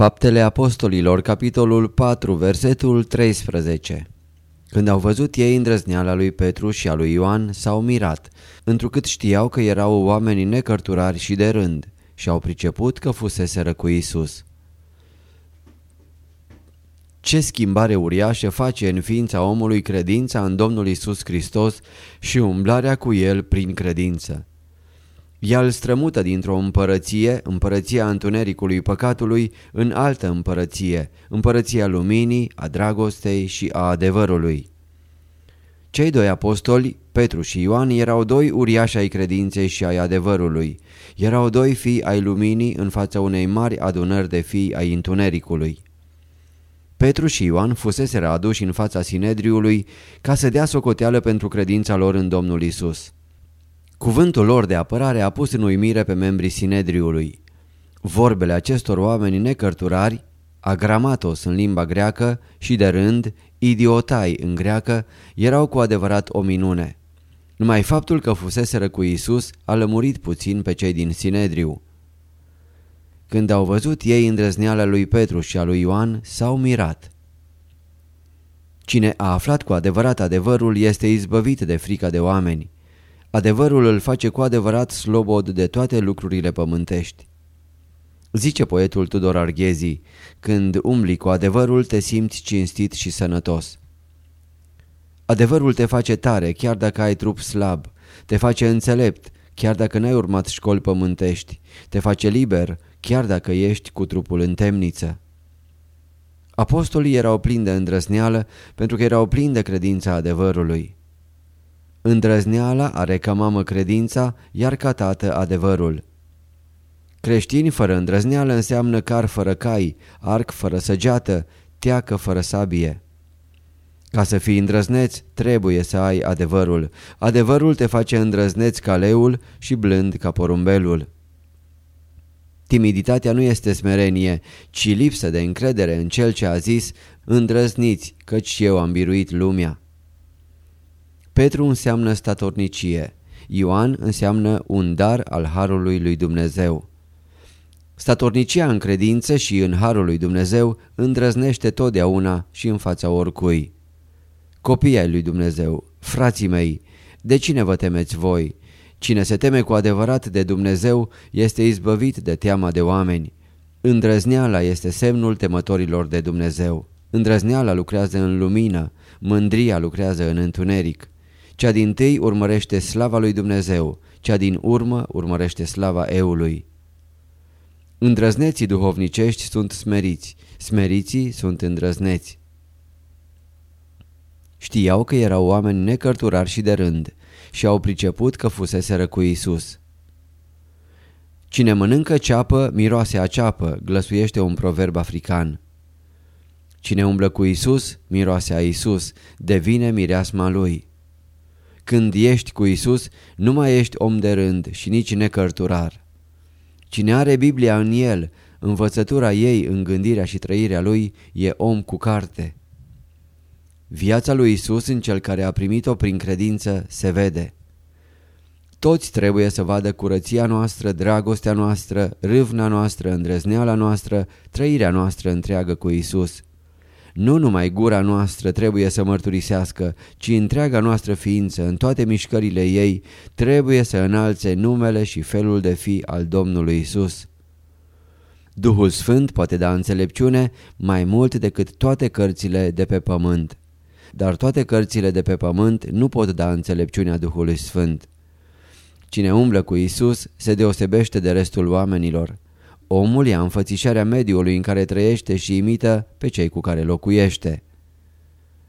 Faptele Apostolilor, capitolul 4, versetul 13 Când au văzut ei îndrăzneala lui Petru și a lui Ioan, s-au mirat, întrucât știau că erau oameni necărturari și de rând și au priceput că fuseseră cu Isus. Ce schimbare uriașă face în ființa omului credința în Domnul Isus Hristos și umblarea cu El prin credință. Ea îl strămută dintr-o împărăție, împărăția întunericului păcatului, în altă împărăție, împărăția luminii, a dragostei și a adevărului. Cei doi apostoli, Petru și Ioan, erau doi uriași ai credinței și ai adevărului. Erau doi fii ai luminii în fața unei mari adunări de fii ai întunericului. Petru și Ioan fuseseră aduși în fața Sinedriului ca să dea socoteală pentru credința lor în Domnul Isus. Cuvântul lor de apărare a pus în uimire pe membrii Sinedriului. Vorbele acestor oameni necărturari, agramatos în limba greacă și de rând, idiotai în greacă, erau cu adevărat o minune. Numai faptul că fuseseră cu Isus a lămurit puțin pe cei din Sinedriu. Când au văzut ei îndrăzneala lui Petru și a lui Ioan, s-au mirat. Cine a aflat cu adevărat adevărul este izbăvit de frica de oameni. Adevărul îl face cu adevărat slobod de toate lucrurile pământești. Zice poetul Tudor Arghezi, când umbli cu adevărul te simți cinstit și sănătos. Adevărul te face tare chiar dacă ai trup slab, te face înțelept chiar dacă n-ai urmat școli pământești, te face liber chiar dacă ești cu trupul în temniță. Apostolii erau plini de îndrăzneală pentru că erau plini de credința adevărului. Îndrăzneala are ca mamă credința, iar ca tată adevărul. Creștini fără îndrăzneală înseamnă car fără cai, arc fără săgeată, teacă fără sabie. Ca să fii îndrăzneț, trebuie să ai adevărul. Adevărul te face îndrăzneț ca leul și blând ca porumbelul. Timiditatea nu este smerenie, ci lipsă de încredere în cel ce a zis, îndrăzniți, căci eu am biruit lumea. Petru înseamnă statornicie, Ioan înseamnă un dar al Harului lui Dumnezeu. Statornicia în credință și în Harul lui Dumnezeu îndrăznește totdeauna și în fața oricui. Copii ai lui Dumnezeu, frații mei, de cine vă temeți voi? Cine se teme cu adevărat de Dumnezeu este izbăvit de teama de oameni. Îndrăzneala este semnul temătorilor de Dumnezeu. Îndrăzneala lucrează în lumină, mândria lucrează în întuneric. Cea din tâi urmărește slava lui Dumnezeu, cea din urmă urmărește slava eului. Îndrăzneții duhovnicești sunt smeriți, smeriții sunt îndrăzneți. Știau că erau oameni necărturari și de rând și au priceput că fuseseră cu Isus. Cine mănâncă ceapă, miroase a ceapă, glăsuiește un proverb african. Cine umblă cu Isus, miroase a Isus, devine mireasma lui. Când ești cu Isus, nu mai ești om de rând și nici necărturar. Cine are Biblia în el, învățătura ei în gândirea și trăirea lui, e om cu carte. Viața lui Isus în cel care a primit-o prin credință se vede. Toți trebuie să vadă curăția noastră, dragostea noastră, râvna noastră, îndrăzneala noastră, trăirea noastră întreagă cu Isus. Nu numai gura noastră trebuie să mărturisească, ci întreaga noastră ființă, în toate mișcările ei, trebuie să înalțe numele și felul de fi al Domnului Isus. Duhul Sfânt poate da înțelepciune mai mult decât toate cărțile de pe pământ. Dar toate cărțile de pe pământ nu pot da înțelepciunea Duhului Sfânt. Cine umblă cu Isus se deosebește de restul oamenilor. Omul ia înfățișarea mediului în care trăiește și imită pe cei cu care locuiește.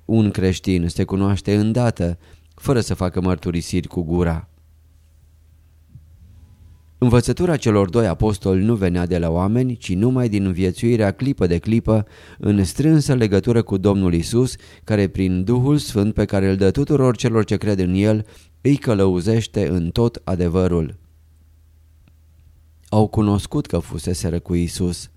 Un creștin se cunoaște îndată, fără să facă mărturisiri cu gura. Învățătura celor doi apostoli nu venea de la oameni, ci numai din viețuirea clipă de clipă, în strânsă legătură cu Domnul Isus, care prin Duhul Sfânt pe care îl dă tuturor celor ce cred în El, îi călăuzește în tot adevărul. Au cunoscut că fuseseră cu Isus.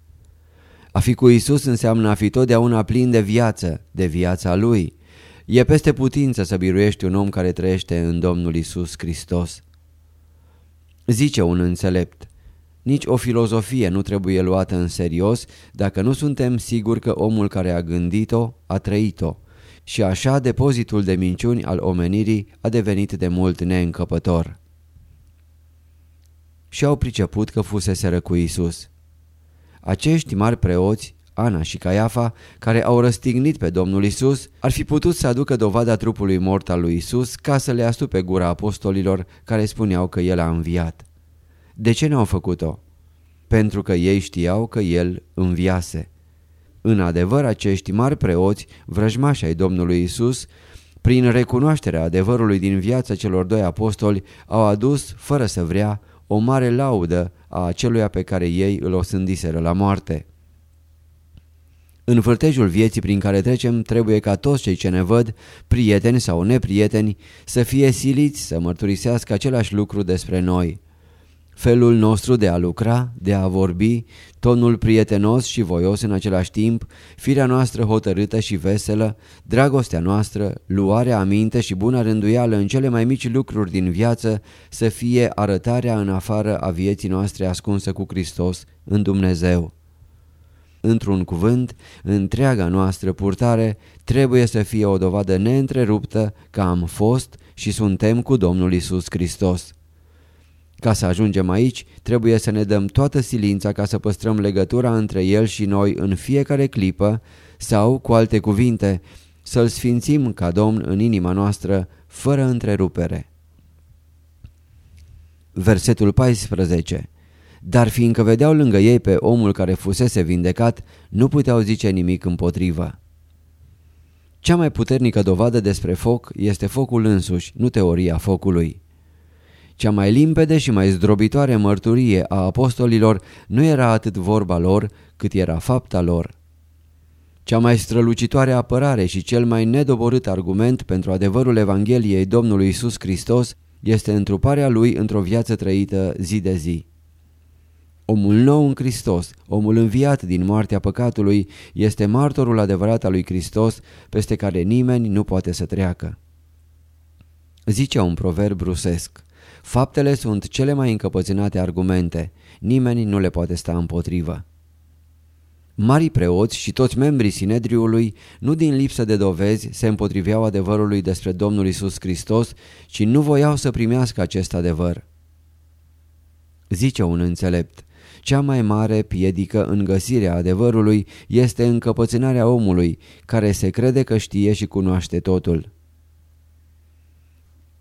A fi cu Isus înseamnă a fi totdeauna plin de viață, de viața Lui. E peste putință să biruiești un om care trăiește în Domnul Isus Hristos. Zice un înțelept, nici o filozofie nu trebuie luată în serios dacă nu suntem siguri că omul care a gândit-o a trăit-o și așa depozitul de minciuni al omenirii a devenit de mult neîncăpător. Și au priceput că fuseseră cu Isus. Acești mari preoți, Ana și Caiafa, care au răstignit pe Domnul Isus, ar fi putut să aducă dovada trupului mort al lui Isus ca să le astupe gura apostolilor care spuneau că El a înviat. De ce n-au făcut-o? Pentru că ei știau că El înviase. În adevăr, acești mari preoți, vrăjmași ai Domnului Isus, prin recunoașterea adevărului din viața celor doi apostoli, au adus, fără să vrea, o mare laudă a aceluia pe care ei îl osândiseră la moarte. În vârtejul vieții prin care trecem trebuie ca toți cei ce ne văd, prieteni sau neprieteni, să fie siliți să mărturisească același lucru despre noi. Felul nostru de a lucra, de a vorbi, tonul prietenos și voios în același timp, firea noastră hotărâtă și veselă, dragostea noastră, luarea aminte și bună rânduială în cele mai mici lucruri din viață să fie arătarea în afară a vieții noastre ascunsă cu Hristos în Dumnezeu. Într-un cuvânt, întreaga noastră purtare trebuie să fie o dovadă neîntreruptă că am fost și suntem cu Domnul Isus Hristos. Ca să ajungem aici, trebuie să ne dăm toată silința ca să păstrăm legătura între El și noi în fiecare clipă sau, cu alte cuvinte, să-L sfințim ca Domn în inima noastră, fără întrerupere. Versetul 14 Dar fiindcă vedeau lângă ei pe omul care fusese vindecat, nu puteau zice nimic împotrivă. Cea mai puternică dovadă despre foc este focul însuși, nu teoria focului. Cea mai limpede și mai zdrobitoare mărturie a apostolilor nu era atât vorba lor, cât era fapta lor. Cea mai strălucitoare apărare și cel mai nedoborât argument pentru adevărul Evangheliei Domnului Isus Hristos este întruparea Lui într-o viață trăită zi de zi. Omul nou în Hristos, omul înviat din moartea păcatului, este martorul adevărat al lui Hristos peste care nimeni nu poate să treacă. Zice un proverb rusesc, Faptele sunt cele mai încăpățânate argumente, nimeni nu le poate sta împotrivă. Marii preoți și toți membrii Sinedriului, nu din lipsă de dovezi, se împotriveau adevărului despre Domnul Isus Hristos, ci nu voiau să primească acest adevăr. Zice un înțelept, cea mai mare piedică în găsirea adevărului este încăpățânarea omului, care se crede că știe și cunoaște totul.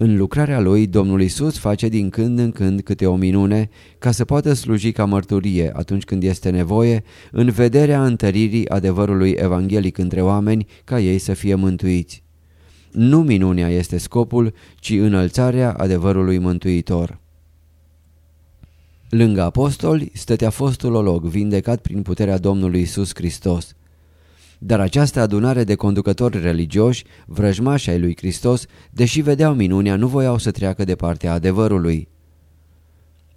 În lucrarea lui, Domnul Isus face din când în când câte o minune ca să poată sluji ca mărturie atunci când este nevoie în vederea întăririi adevărului evanghelic între oameni ca ei să fie mântuiți. Nu minunea este scopul, ci înălțarea adevărului mântuitor. Lângă apostoli stătea fostul olog vindecat prin puterea Domnului Isus Hristos. Dar această adunare de conducători religioși, vrăjmași ai lui Hristos, deși vedeau minunea, nu voiau să treacă de partea adevărului.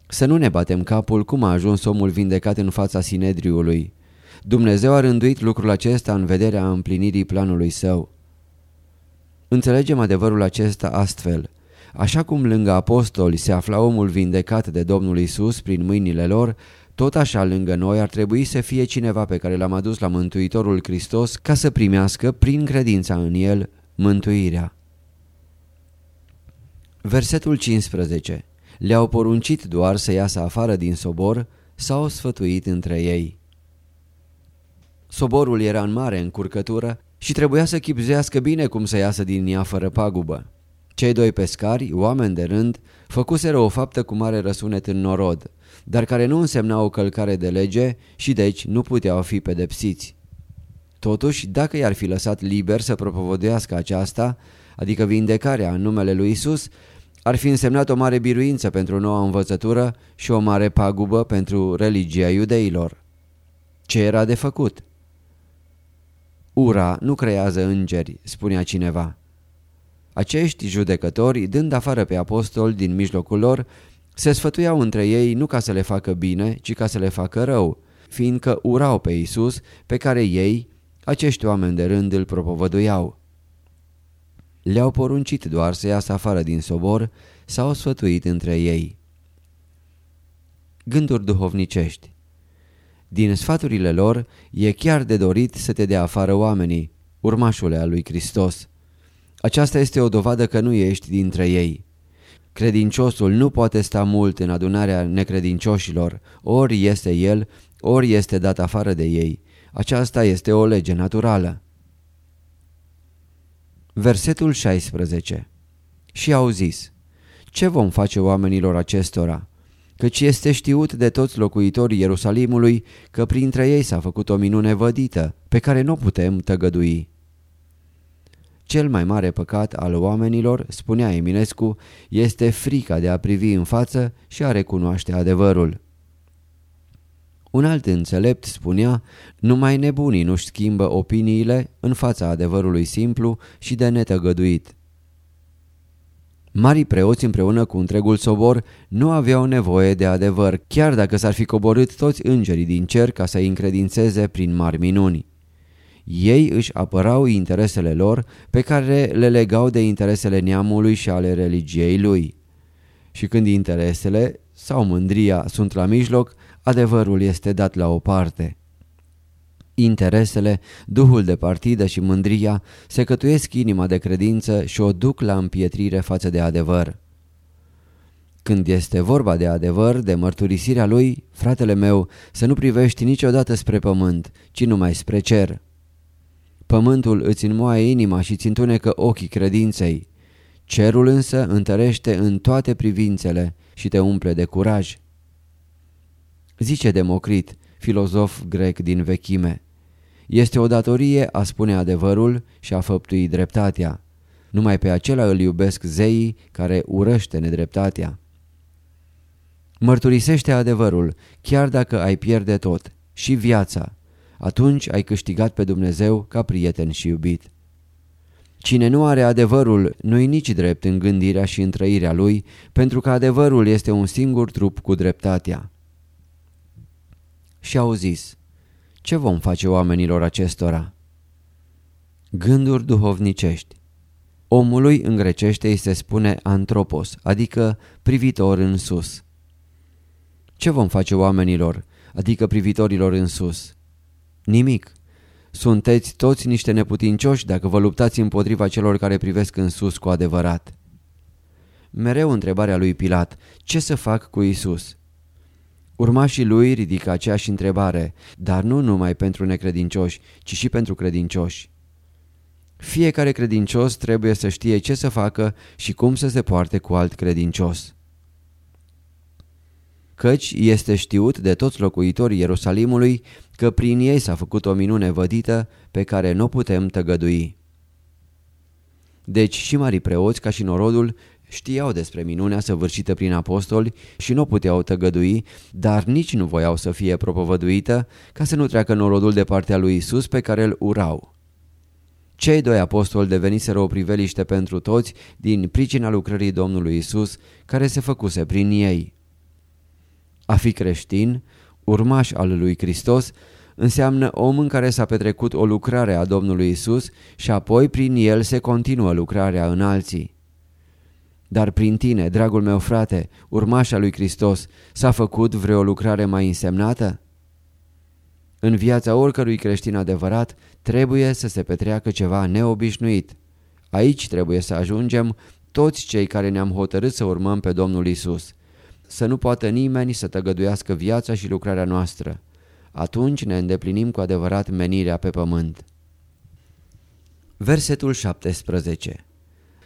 Să nu ne batem capul cum a ajuns omul vindecat în fața Sinedriului. Dumnezeu a rânduit lucrul acesta în vederea împlinirii planului său. Înțelegem adevărul acesta astfel. Așa cum lângă apostoli se afla omul vindecat de Domnul Isus prin mâinile lor, tot așa lângă noi ar trebui să fie cineva pe care l-am adus la Mântuitorul Hristos ca să primească prin credința în El mântuirea. Versetul 15 Le-au poruncit doar să iasă afară din sobor, s-au sfătuit între ei. Soborul era în mare încurcătură și trebuia să chipzuiască bine cum să iasă din ea fără pagubă. Cei doi pescari, oameni de rând, făcuseră o faptă cu mare răsunet în norod, dar care nu însemna o călcare de lege și deci nu puteau fi pedepsiți. Totuși, dacă i-ar fi lăsat liber să propovăduiască aceasta, adică vindecarea în numele lui Isus, ar fi însemnat o mare biruință pentru noua învățătură și o mare pagubă pentru religia iudeilor. Ce era de făcut? Ura nu creează îngeri, spunea cineva. Acești judecători, dând afară pe apostoli din mijlocul lor, se sfătuiau între ei nu ca să le facă bine, ci ca să le facă rău, fiindcă urau pe Isus, pe care ei, acești oameni de rând, îl propovăduiau. Le-au poruncit doar să iasă afară din sobor, s-au sfătuit între ei. Gânduri duhovnicești Din sfaturile lor e chiar de dorit să te dea afară oamenii, urmașule al lui Hristos. Aceasta este o dovadă că nu ești dintre ei. Credinciosul nu poate sta mult în adunarea necredincioșilor, ori este el, ori este dat afară de ei. Aceasta este o lege naturală. Versetul 16 Și au zis, Ce vom face oamenilor acestora? Căci este știut de toți locuitorii Ierusalimului că printre ei s-a făcut o minune vădită, pe care nu putem tăgădui. Cel mai mare păcat al oamenilor, spunea Eminescu, este frica de a privi în față și a recunoaște adevărul. Un alt înțelept spunea, numai nebunii nu-și schimbă opiniile în fața adevărului simplu și de netăgăduit. Marii preoți împreună cu întregul sobor nu aveau nevoie de adevăr, chiar dacă s-ar fi coborât toți îngerii din cer ca să-i încredințeze prin mari minuni. Ei își apărau interesele lor pe care le legau de interesele neamului și ale religiei lui. Și când interesele sau mândria sunt la mijloc, adevărul este dat la o parte. Interesele, duhul de partidă și mândria se cătuiesc inima de credință și o duc la împietrire față de adevăr. Când este vorba de adevăr, de mărturisirea lui, fratele meu, să nu privești niciodată spre pământ, ci numai spre cer. Pământul îți înmoaie inima și ți întunecă ochii credinței. Cerul însă întărește în toate privințele și te umple de curaj. Zice Democrit, filozof grec din vechime, este o datorie a spune adevărul și a făptui dreptatea. Numai pe acela îl iubesc zeii care urăște nedreptatea. Mărturisește adevărul, chiar dacă ai pierde tot, și viața, atunci ai câștigat pe Dumnezeu ca prieten și iubit. Cine nu are adevărul nu-i nici drept în gândirea și în trăirea lui, pentru că adevărul este un singur trup cu dreptatea. Și au zis, ce vom face oamenilor acestora? Gânduri duhovnicești Omului în grecește îi se spune antropos, adică privitor în sus. Ce vom face oamenilor, adică privitorilor în sus? Nimic. Sunteți toți niște neputincioși dacă vă luptați împotriva celor care privesc în sus cu adevărat. Mereu întrebarea lui Pilat, ce să fac cu Isus? Urmașii lui ridică aceeași întrebare, dar nu numai pentru necredincioși, ci și pentru credincioși. Fiecare credincios trebuie să știe ce să facă și cum să se poarte cu alt credincios căci este știut de toți locuitorii Ierusalimului că prin ei s-a făcut o minune vădită pe care nu putem tăgădui. Deci și mari preoți, ca și norodul, știau despre minunea săvârșită prin apostoli și nu puteau tăgădui, dar nici nu voiau să fie propovăduită ca să nu treacă norodul de partea lui Isus pe care îl urau. Cei doi apostoli deveniseră o priveliște pentru toți din pricina lucrării Domnului Isus care se făcuse prin ei. A fi creștin, urmaș al lui Hristos, înseamnă om în care s-a petrecut o lucrare a Domnului Isus și apoi prin el se continuă lucrarea în alții. Dar prin tine, dragul meu frate, urmașa lui Hristos, s-a făcut vreo lucrare mai însemnată? În viața oricărui creștin adevărat trebuie să se petreacă ceva neobișnuit. Aici trebuie să ajungem toți cei care ne-am hotărât să urmăm pe Domnul Isus să nu poată nimeni să tăgăduiască viața și lucrarea noastră. atunci ne îndeplinim cu adevărat menirea pe pământ. Versetul 17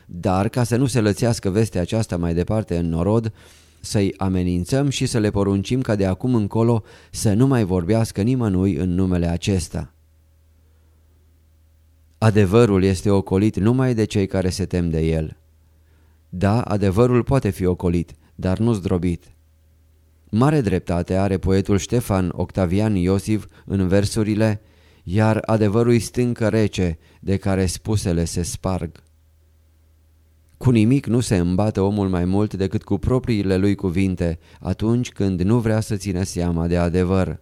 Dar ca să nu se lățească vestea aceasta mai departe în norod, să-i amenințăm și să le poruncim ca de acum încolo să nu mai vorbească nimănui în numele acesta. Adevărul este ocolit numai de cei care se tem de el. Da, adevărul poate fi ocolit, dar nu zdrobit. Mare dreptate are poetul Ștefan Octavian Iosif în versurile Iar adevărul stâncă rece, de care spusele se sparg. Cu nimic nu se îmbată omul mai mult decât cu propriile lui cuvinte atunci când nu vrea să țină seama de adevăr.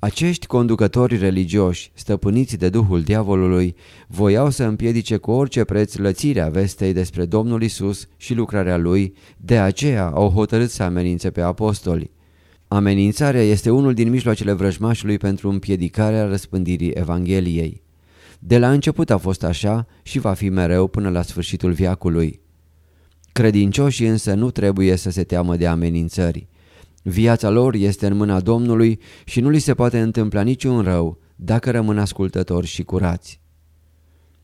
Acești conducători religioși, stăpâniți de duhul diavolului, voiau să împiedice cu orice preț lățirea vestei despre Domnul Isus și lucrarea lui, de aceea au hotărât să amenințe pe apostoli. Amenințarea este unul din mijloacele vrăjmașului pentru împiedicarea răspândirii Evangheliei. De la început a fost așa și va fi mereu până la sfârșitul viacului. Credincioșii însă nu trebuie să se teamă de amenințări. Viața lor este în mâna Domnului și nu li se poate întâmpla niciun rău dacă rămân ascultători și curați.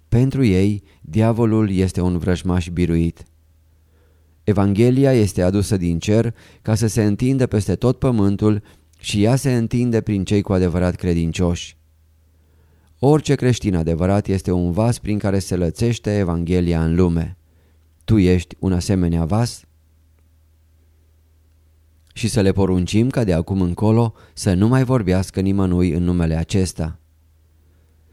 Pentru ei, diavolul este un vrăjmaș biruit. Evanghelia este adusă din cer ca să se întindă peste tot pământul și ea se întinde prin cei cu adevărat credincioși. Orice creștin adevărat este un vas prin care se lățește Evanghelia în lume. Tu ești un asemenea vas? Și să le poruncim ca de acum încolo să nu mai vorbească nimănui în numele acesta.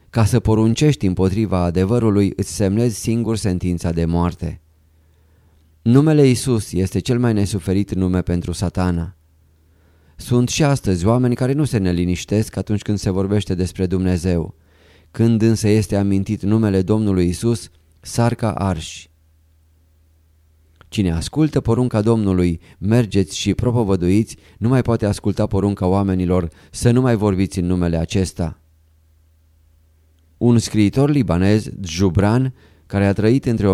Ca să poruncești împotriva adevărului îți semnezi singur sentința de moarte. Numele Isus este cel mai nesuferit nume pentru satana. Sunt și astăzi oameni care nu se neliniștesc atunci când se vorbește despre Dumnezeu. Când însă este amintit numele Domnului Isus, sar ca arși. Cine ascultă porunca Domnului, mergeți și propovăduiți, nu mai poate asculta porunca oamenilor să nu mai vorbiți în numele acesta. Un scriitor libanez, Jubran, care a trăit între 1883-1931,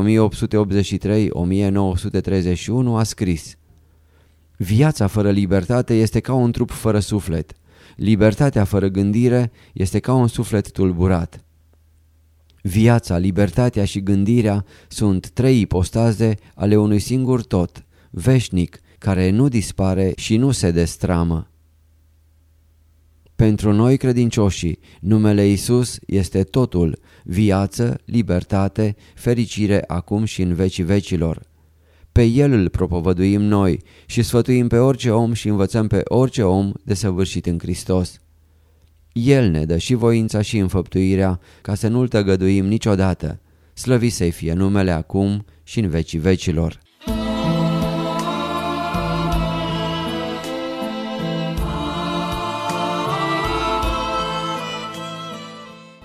a scris Viața fără libertate este ca un trup fără suflet. Libertatea fără gândire este ca un suflet tulburat. Viața, libertatea și gândirea sunt trei ipostaze ale unui singur tot, veșnic, care nu dispare și nu se destramă. Pentru noi credincioșii, numele Isus este totul, viață, libertate, fericire acum și în vecii vecilor. Pe El îl propovăduim noi și sfătuim pe orice om și învățăm pe orice om de săvârșit în Hristos. El ne dă și voința și înfăptuirea ca să nu-L tăgăduim niciodată. Slăvi să-i fie numele acum și în vecii vecilor.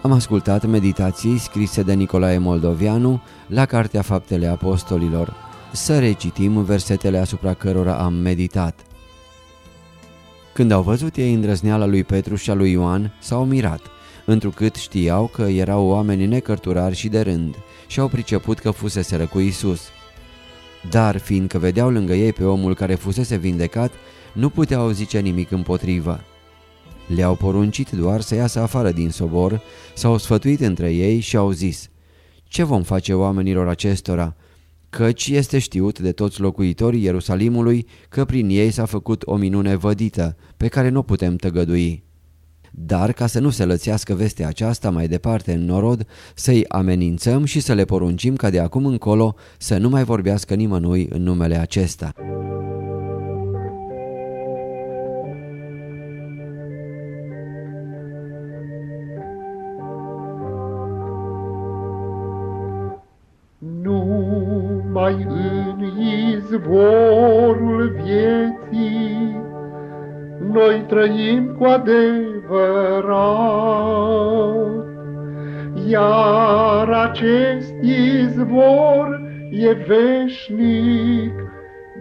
Am ascultat meditații scrise de Nicolae Moldovianu la Cartea Faptele Apostolilor. Să recitim versetele asupra cărora am meditat. Când au văzut ei îndrăzneala lui Petru și a lui Ioan, s-au mirat, întrucât știau că erau oameni necărturari și de rând și au priceput că fuseseră cu Isus. Dar, fiindcă vedeau lângă ei pe omul care fusese vindecat, nu puteau zice nimic împotrivă. Le-au poruncit doar să iasă afară din sobor, s-au sfătuit între ei și au zis Ce vom face oamenilor acestora? Căci este știut de toți locuitorii Ierusalimului că prin ei s-a făcut o minune vădită, pe care nu putem tăgădui. Dar ca să nu se lățească vestea aceasta mai departe în norod, să-i amenințăm și să le poruncim ca de acum încolo să nu mai vorbească nimănui în numele acesta. Numai în izvorul vieții, noi trăim cu adevărat. Iar acest izvor e veșnic,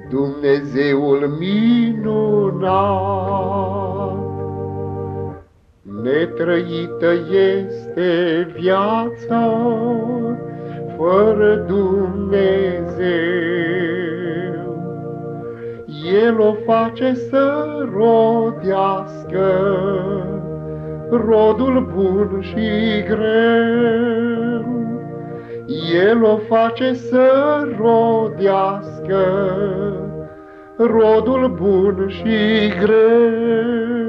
Dumnezeul minunat. Netrăită este viața, fără Dumnezeu. El o face să rodească rodul bun și greu. El o face să rodească rodul bun și greu.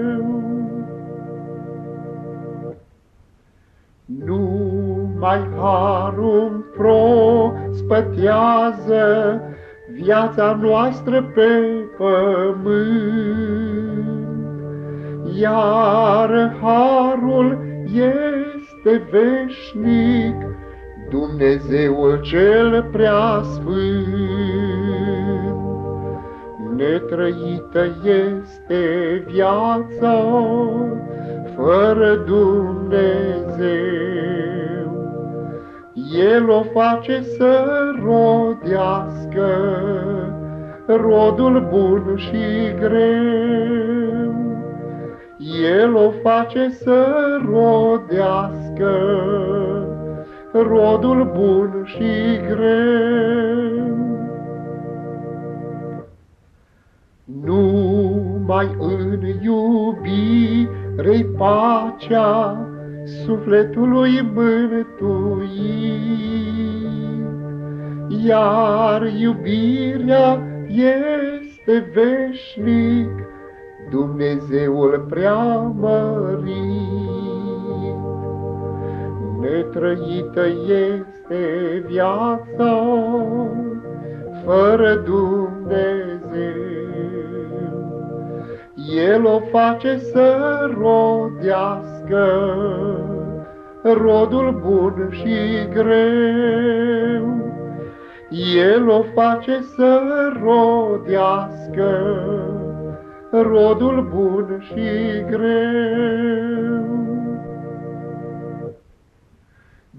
Numai harul prospătează viața noastră pe pământ, iar harul este veșnic, Dumnezeul cel prea sfânt. Netrăită este viața fără Dumnezeu. El o face să rodească rodul bun și greu. El o face să rodească rodul bun și greu. Numai în iubire pacea sufletului mântuit, iar iubirea este veșnic, Dumnezeul prea mărit. Netrăită este viața fără Dumnezeu. El o face să rodească rodul bun și greu. El o face să rodească rodul bun și greu.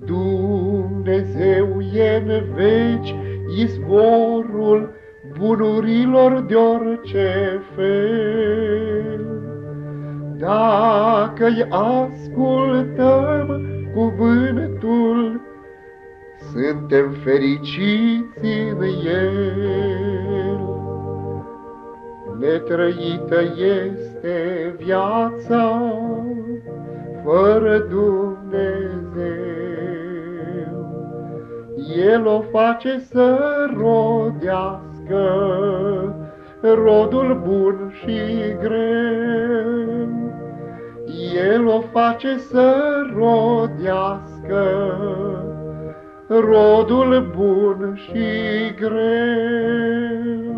Dumnezeu e în veci izvorul bunurilor de orice fel. Dacă-i ascultăm cuvântul, suntem fericiți în el. Netrăită este viața fără Dumnezeu. El o face să rodească rodul bun și greu. El o face să rodească rodul bun și greu.